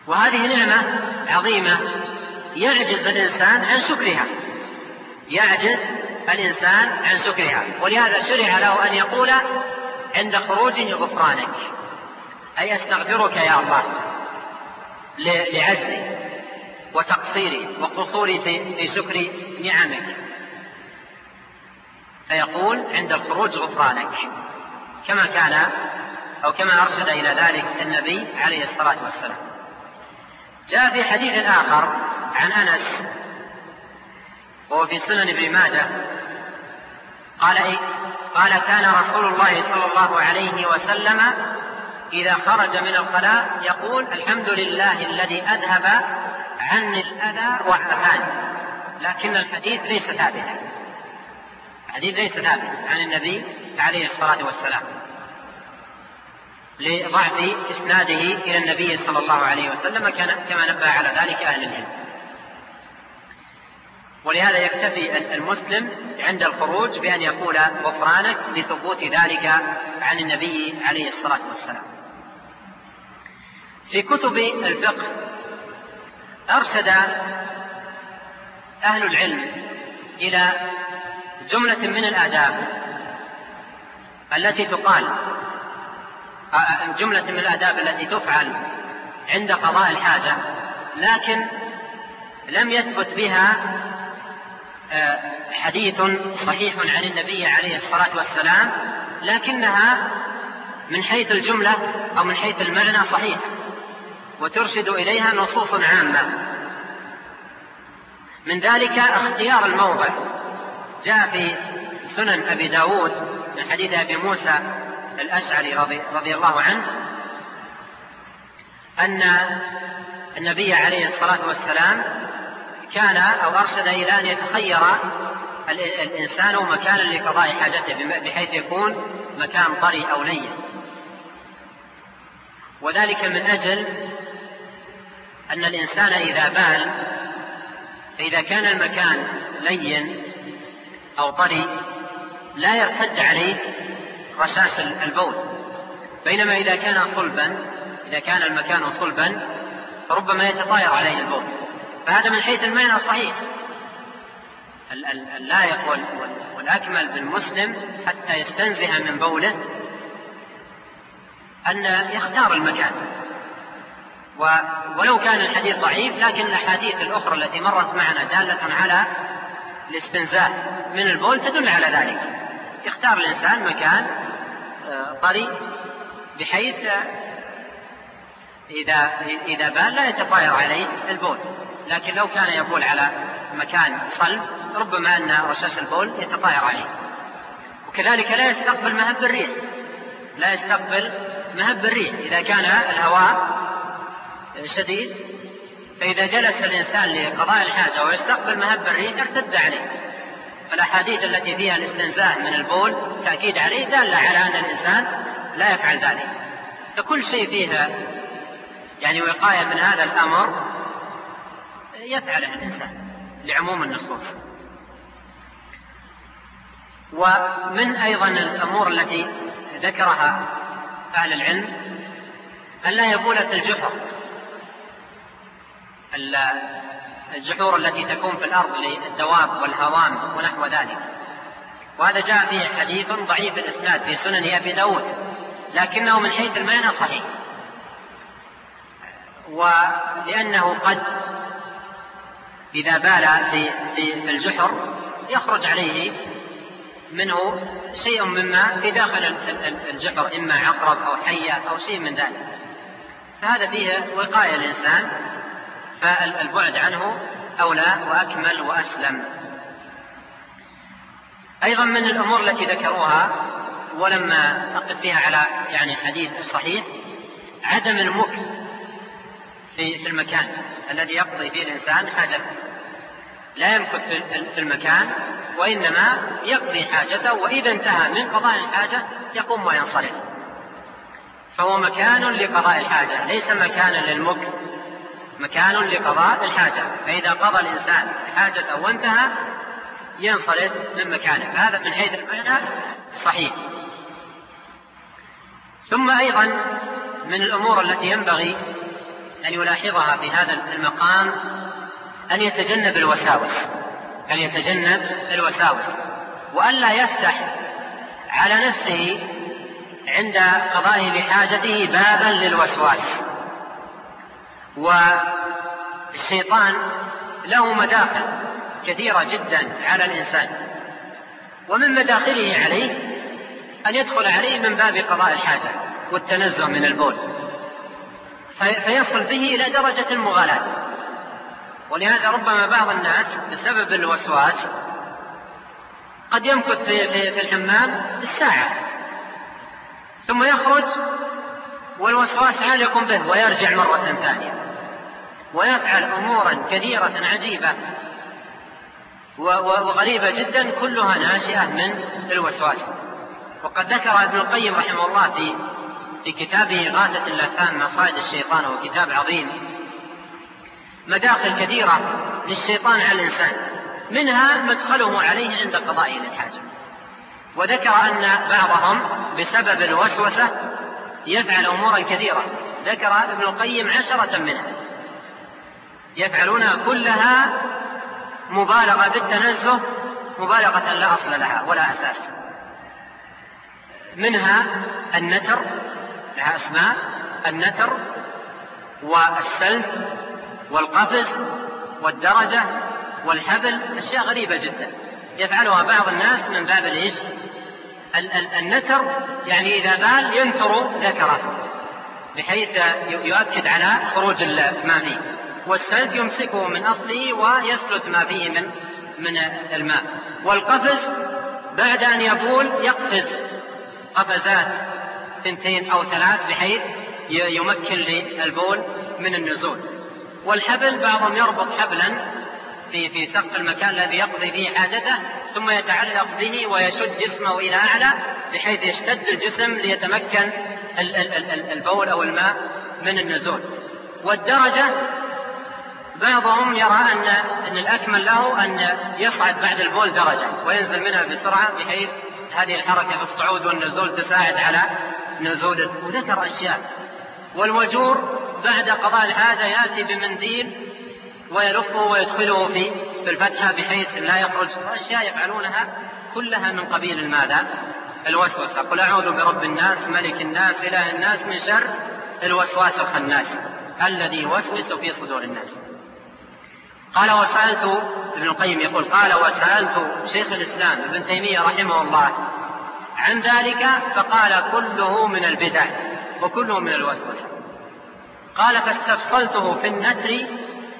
وهذه نعمة عظيمة يعجز الإنسان عن شكرها يعجز الإنسان عن سكرها. ولهذا شرع له أن يقول عند خروجه غفرانك أي أستغفرك يا الله؟ لعجزي. وتقصيري وقصوري في, شكر نعمك. فيقول عند الخروج غفرانك. كما كان أو كما أرشد إلى ذلك النبي عليه الصلاة والسلام. جاء في حديث آخر عن أنس. وهو في سنن ابن ماجه. قال إيه؟ قال كان رسول الله صلى الله عليه وسلم إذا خرج من الخلاء يقول الحمد لله الذي أذهب عني الأذى وعافاني لكن الحديث ليس ثابتا. الحديث ليس ثابت عن النبي عليه الصلاة والسلام لضعف إسناده إلى النبي صلى الله عليه وسلم كما نبه على ذلك أهل العلم. ولهذا يكتفي المسلم عند الخروج بأن يقول غفرانك لثبوت ذلك عن النبي عليه الصلاة والسلام. في كتب الفقه أرشد أهل العلم إلى جملة من الآداب التي تقال جملة من الآداب التي تفعل عند قضاء الحاجة لكن لم يثبت بها حديث صحيح عن النبي عليه الصلاة والسلام لكنها من حيث الجملة أو من حيث المعنى صحيح. وترشد إليها نصوص عامة. من ذلك اختيار الموضع. جاء في سنن أبي داود من حديث أبي موسى الأشعري رضي, رضي الله عنه أن النبي عليه الصلاة والسلام كان أو أرشد إلى أن يتخير الإنسان مكانا لقضاء حاجته بحيث يكون مكان طري أو لين. وذلك من أجل أن الإنسان إذا بال فإذا كان المكان لين أو طري لا يرتد عليه رشاش البول. بينما إذا كان صلبا إذا كان المكان صلبا فربما يتطاير عليه البول. فهذا من حيث المعنى صحيح. اللائق والأكمل بالمسلم حتى يستنزه من بوله أن يختار المكان. ولو كان الحديث ضعيف لكن الأحاديث الأخرى التي مرت معنا دالة على الاستنزاه من البول تدل على ذلك. يختار الإنسان مكان آه، طري بحيث إذا إذا بال لا يتطاير عليه البول. لكن لو كان يبول على مكان صلب ربما أن رشاش البول يتطاير عليه. وكذلك لا يستقبل مهب الريح. لا يستقبل مهب الريح. إذا كان الهواء شديد فإذا جلس الإنسان لقضاء الحاجة ويستقبل مهب الريح ارتد عليه. فالأحاديث التي فيها الاستنزاه من البول تأكيد عليه دالة على أن الإنسان لا يفعل ذلك. فكل شيء فيها يعني وقاية من هذا الأمر يفعله الإنسان لعموم النصوص. ومن أيضا الأمور التي ذكرها أهل العلم أن لا يبول في الجحر الجحور التي تكون في الأرض للدواب والهوام ونحو ذلك. وهذا جاء فيه حديث ضعيف الإسناد في سنن أبي داود لكنه من حيث المعنى صحيح. ولأنه قد إذا بال في الجحر يخرج عليه منه شيء مما في داخل الجحر إما عقرب أو حية أو شيء من ذلك. فهذا فيه وقاية الإنسان فالبعد عنه أولى وأكمل وأسلم. أيضا من الأمور التي ذكروها ولما أقف فيها على يعني حديث صحيح عدم المكث في المكان الذي يقضي فيه الإنسان حاجته. لا يمكث في المكان وإنما يقضي حاجته وإذا انتهى من قضاء الحاجة يقوم وينصرف. فهو مكان لقضاء الحاجة ليس مكانا للمكث. مكان لقضاء الحاجة. فإذا قضى الإنسان حاجته وانتهى ينصرف من مكانه. فهذا من حيث المعنى صحيح. ثم أيضا من الأمور التي ينبغي أن يلاحظها في هذا المقام أن يتجنب الوساوس. أن يتجنب الوساوس. وألا يفتح على نفسه عند قضائه لحاجته بابا للوسواس. والشيطان له مداخل كثيرة جدا على الإنسان. ومن مداخله عليه أن يدخل عليه من باب قضاء الحاجة والتنزه من البول. فيصل به إلى درجة المغالاة. ولهذا ربما بعض الناس بسبب الوسواس قد يمكث في, في, في الحمام بالساعة ثم يخرج والوسواس عالق به ويرجع مرة ثانية. ويفعل أمورا كثيرة عجيبة وغريبة جدا كلها ناشئة من الوسواس. وقد ذكر ابن القيم رحمه الله في في كتابه غاثة اللافان مصائد الشيطان وهو كتاب عظيم. مداخل كثيرة للشيطان على الإنسان منها مدخله عليه عند قضائه للحاجة وذكر أن بعضهم بسبب الوسوسة يفعل أمورا كثيرة. ذكر ابن القيم عشرة منها. يفعلونها كلها مبالغة بالتنزه مبالغة لا أصل لها ولا أساس. منها النتر لها أسماء النتر والسلت والقفز والدرجة والحبل أشياء غريبة جدا. يفعلها بعض الناس من باب الايش؟ النتر يعني إذا بال ينثر ذكره بحيث يؤكد على خروج ما فيه والسلت يمسكه من أصله ويسلت ما فيه من من الماء. والقفز بعد أن يبول يقفز. قفزات ثنتين أو ثلاث بحيث يمكن للبول من النزول. والحبل بعضهم يربط حبلا في في سقف المكان الذي يقضي فيه حاجته ثم يتعلق به ويشد جسمه إلى أعلى بحيث يشتد الجسم ليتمكن البول أو الماء من النزول. والدرجة بعضهم يرى أن أن الأكمل له أن يصعد بعد البول درجة وينزل منها بسرعة بحيث هذه الحركة في الصعود والنزول تساعد على نزول وذكر أشياء. والوجور بعد قضاء الحاجة يأتي بمنديل ويلفه ويدخله في في الفتحة بحيث لا يخرج. أشياء يفعلونها كلها من قبيل الماذا؟ الوسوسة. قل أعوذ برب الناس ملك الناس إله الناس من شر الوسواس الخناس الذي يوسوس في صدور الناس. قال وسألت ابن القيم يقول قال وسألت شيخ الإسلام ابن تيمية رحمه الله عن ذلك فقال كله من البدع وكله من الوسوسة. قال فاستفصلته في النثر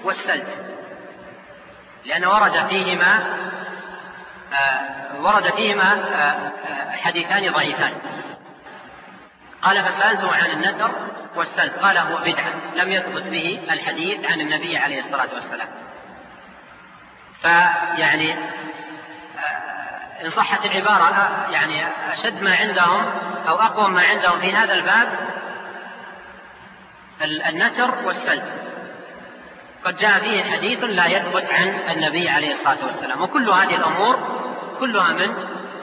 والسلت لأن ورد فيهما آه ورد فيهما آه حديثان ضعيفان. قال فسألته عن النثر والسلت قال هو بدعة لم يثبت به الحديث عن النبي عليه الصلاة والسلام. فيعني إن صحت العبارة يعني أشد ما عندهم أو أقوى ما عندهم في هذا الباب النتر والسلب قد جاء فيه حديث لا يثبت عن النبي عليه الصلاة والسلام وكل هذه الأمور كلها من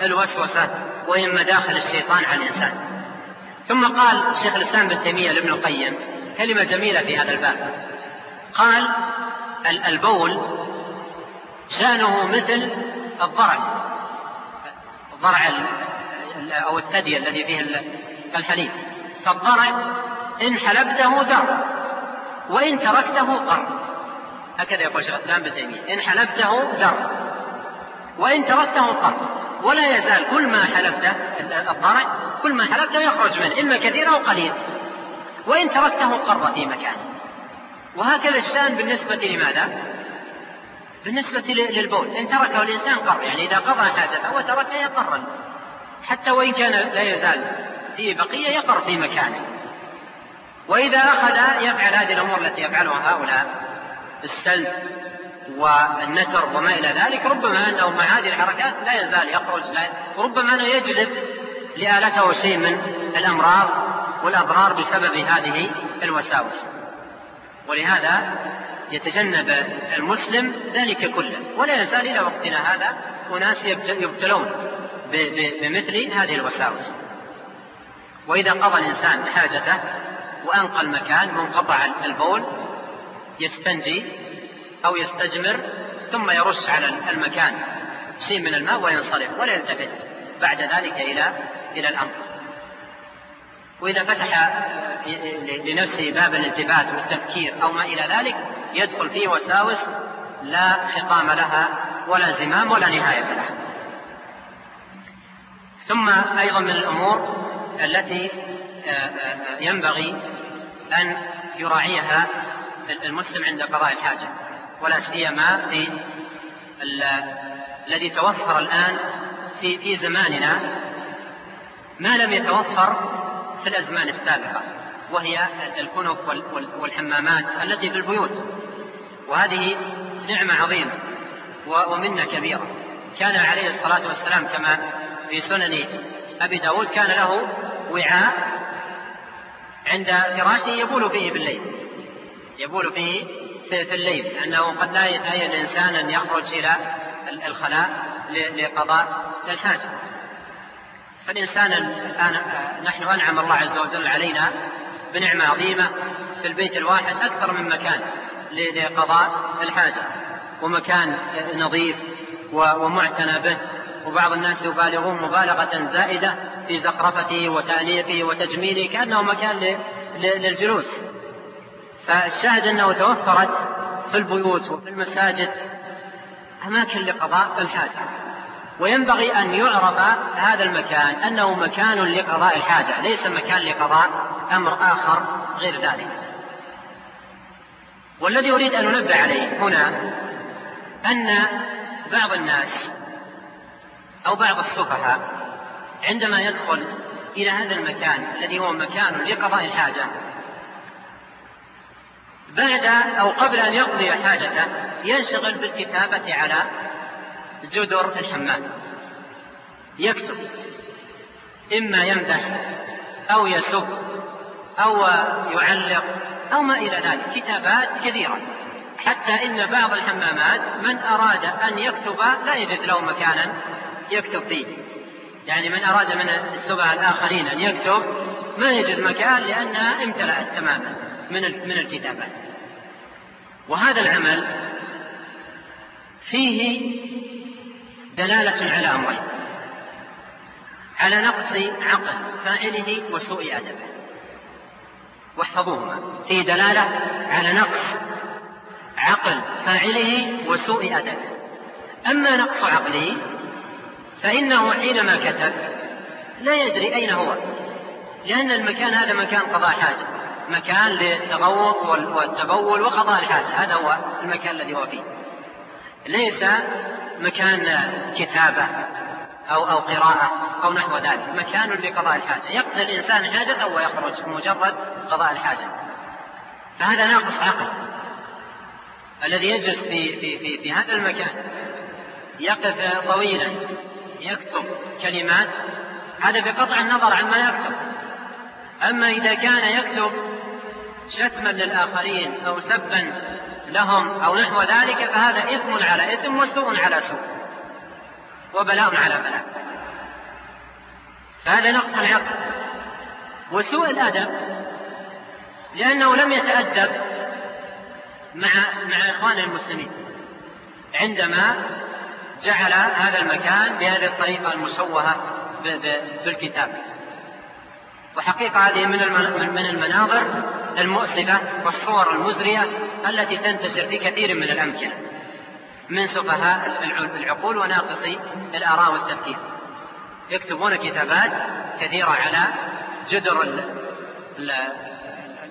الوسوسة وهي مداخل الشيطان على الإنسان. ثم قال شيخ الإسلام بن تيمية لابن القيم كلمة جميلة في هذا الباب. قال البول شأنه مثل الضرع. ضرع أو الثدي الذي فيه الحليب. فالضرع إن حلبته در وإن تركته قر هكذا يقول شيخ الإسلام ابن تيمية. إن حلبته در وإن تركته قر ولا يزال كل ما حلبته الضرع كل ما حلبته يخرج منه إما كثير أو قليل. وإن تركته قر في مكانه وهكذا الشأن بالنسبة لماذا؟ بالنسبة للبول إن تركه الإنسان قر يعني إذا قضى حاجته وتركه يقر حتى وإن كان لا يزال فيه بقية يقر في مكانه. وإذا أخذ يفعل هذه الأمور التي يفعلها هؤلاء السلت والنتر وما إلى ذلك ربما أنه مع هذه الحركات لا يزال يخرج لا وربما أنه يجلب لآلته شيء من الأمراض والأضرار بسبب هذه الوساوس. ولهذا يتجنب المسلم ذلك كله. ولا يزال إلى وقتنا هذا أناس يبتلون بمثل هذه الوساوس. وإذا قضى الإنسان حاجته وأنقى المكان منقطع البول يستنجي أو يستجمر ثم يرش على المكان شيء من الماء وينصرف ولا يلتفت. بعد ذلك إلى إلى الأمر. وإذا فتح لنفسه باب الالتفات والتفكير أو ما إلى ذلك يدخل فيه وساوس لا خطام لها ولا زمام ولا نهاية لها. ثم أيضا من الأمور التي ينبغي أن يراعيها المسلم عند قضاء الحاجة ولا سيما في الذي توفر الآن في في زماننا ما لم يتوفر في الأزمان السابقة. وهي الكنف والحمامات التي في البيوت. وهذه نعمة عظيمة ومنة كبيرة. كان عليه الصلاة والسلام كما في سنن أبي داود كان له وعاء عند فراشه يبول فيه بالليل يبول فيه في الليل لأنه قد لا يتهيأ الإنسان أن يخرج إلى الخلاء لقضاء الحاجة. فالإنسان الآن نحن أنعم الله عز وجل علينا بنعمة عظيمة في البيت الواحد أكثر من مكان لقضاء الحاجة ومكان نظيف ومعتنى به. وبعض الناس يبالغون مبالغة زائدة في زخرفته وتأنيثه وتجميله كأنه مكان للجلوس. فالشاهد أنه توفرت في البيوت وفي المساجد أماكن لقضاء الحاجة. وينبغي أن يعرف هذا المكان أنه مكان لقضاء الحاجة ليس مكان لقضاء أمر آخر غير ذلك. والذي أريد أن أنبه عليه هنا أن بعض الناس أو بعض السفهاء عندما يدخل إلى هذا المكان الذي هو مكان لقضاء الحاجة بعد أو قبل أن يقضي حاجته ينشغل بالكتابة على جدر الحمام يكتب. إما يمدح أو يسب أو يعلق أو ما إلى ذلك. كتابات كثيرة. حتى إن بعض الحمامات من أراد أن يكتب لا يجد له مكانا يكتب فيه. يعني من أراد من السبع الآخرين أن يكتب ما يجد مكان لأنها امتلأت تماما من من الكتابات. وهذا العمل فيه دلالة على أمرين. على نقص عقل فاعله وسوء أدبه. واحفظوهما. في دلالة على نقص عقل فاعله وسوء أدبه. أما نقص عقله فإنه حينما كتب لا يدري أين هو لأن المكان هذا مكان قضاء حاجة. مكان للتغوط والتبول وقضاء الحاجة. هذا هو المكان الذي هو فيه. ليس مكان كتابة أو أو قراءة أو نحو ذلك. مكان لقضاء الحاجة. يقضي الإنسان حاجته ويخرج مجرد قضاء الحاجة. فهذا ناقص عقل. الذي يجلس في في في, في هذا المكان يقف طويلا يكتب كلمات هذا بقطع النظر عن ما يكتب. أما إذا كان يكتب شتما للآخرين أو سبا لهم أو نحو ذلك فهذا إثم على إثم وسوء على سوء وبلاء على بلاء. فهذا نقص العقل. وسوء الأدب لأنه لم يتأدب مع مع إخوان المسلمين. عندما جعل هذا المكان بهذه الطريقة المشوهة بالكتاب وحقيقة هذه من من المناظر المؤسفة والصور المزرية التي تنتشر في كثير من الأمكنة من سفهاء العقول وناقصي الآراء والتفكير. يكتبون كتابات كثيرة على جدر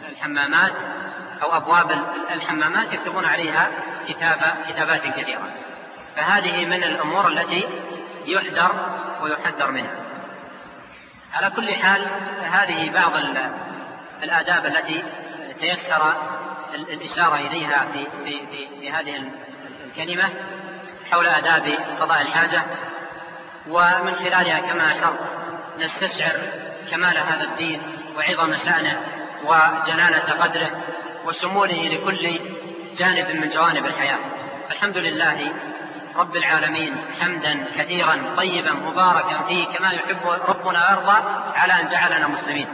الحمامات أو أبواب الحمامات يكتبون عليها كتابة كتابات كثيرة. فهذه من الأمور التي يحذر ويحذر منها. على كل حال هذه بعض الآداب التي تيسر الإشارة إليها في, في, في, في هذه الكلمة حول آداب قضاء الحاجة. ومن خلالها كما أشرت نستشعر كمال هذا الدين وعظم شأنه وجلالة قدره وشموله لكل جانب من جوانب الحياة. الحمد لله رب العالمين حمدا كثيرا طيبا مباركا فيه كما يحب ربنا ويرضى على أن جعلنا مسلمين.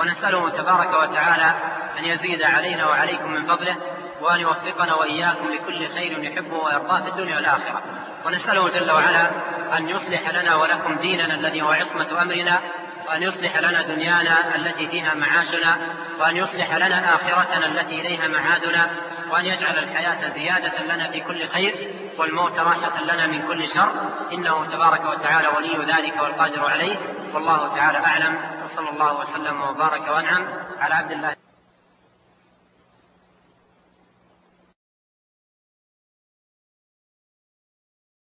ونسأله تبارك وتعالى أن يزيد علينا وعليكم من فضله وأن يوفقنا وإياكم لكل خير يحبه ويرضاه في الدنيا والآخرة. ونسأله جل وعلا أن يصلح لنا ولكم ديننا الذي هو عصمة أمرنا وأن يصلح لنا دنيانا التي فيها معاشنا وأن يصلح لنا آخرتنا التي إليها معادنا وأن يجعل الحياة زيادة لنا في كل خير والموت راحة لنا من كل شر. إنه تبارك وتعالى ولي ذلك والقادر عليه والله تعالى أعلم. وصلى الله وسلم وبارك وأنعم على عبد الله.